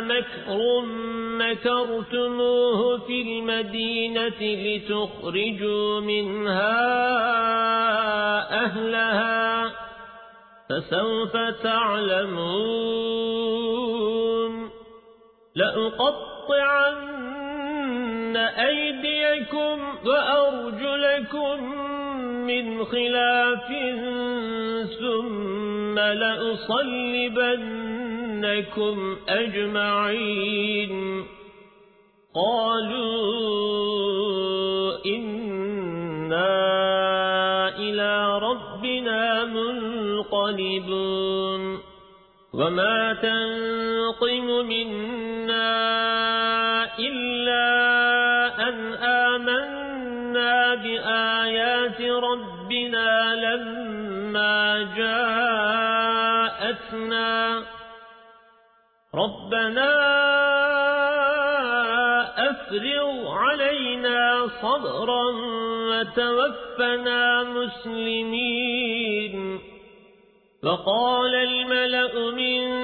لمكر مكرتموه في المدينة لتخرجوا منها أهلها فسوف تعلمون لأقطعن أيديكم وأرجلكم من خلاف ثم لأصلبنكم أجمعين. قالوا إنا إلى ربنا منقلبون. وما تنقم منا آمنا بآيات ربنا لما جاءتنا ربنا أفرغ علينا صبرا وتوفنا مسلمين وقال الملأ من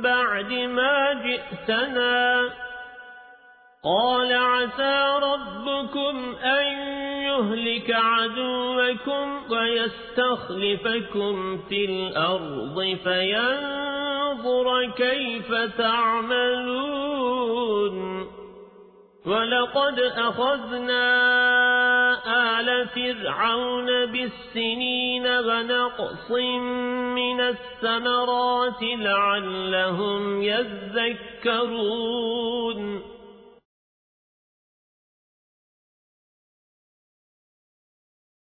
بعد ما جئتنا. قال عسى ربكم أن يهلك عدوكم ويستخلفكم في الأرض فينظر كيف تعملون. ولقد أخذنا آل فرعون بالسنين ونقص من الثمرات لعلهم يذكرون.